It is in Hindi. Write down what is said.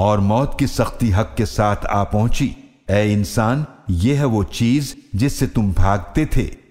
और मौत की सख्ती हक के साथ आ पहुँची। ए इंसान, यह है वो चीज़ जिससे तुम भागते थे।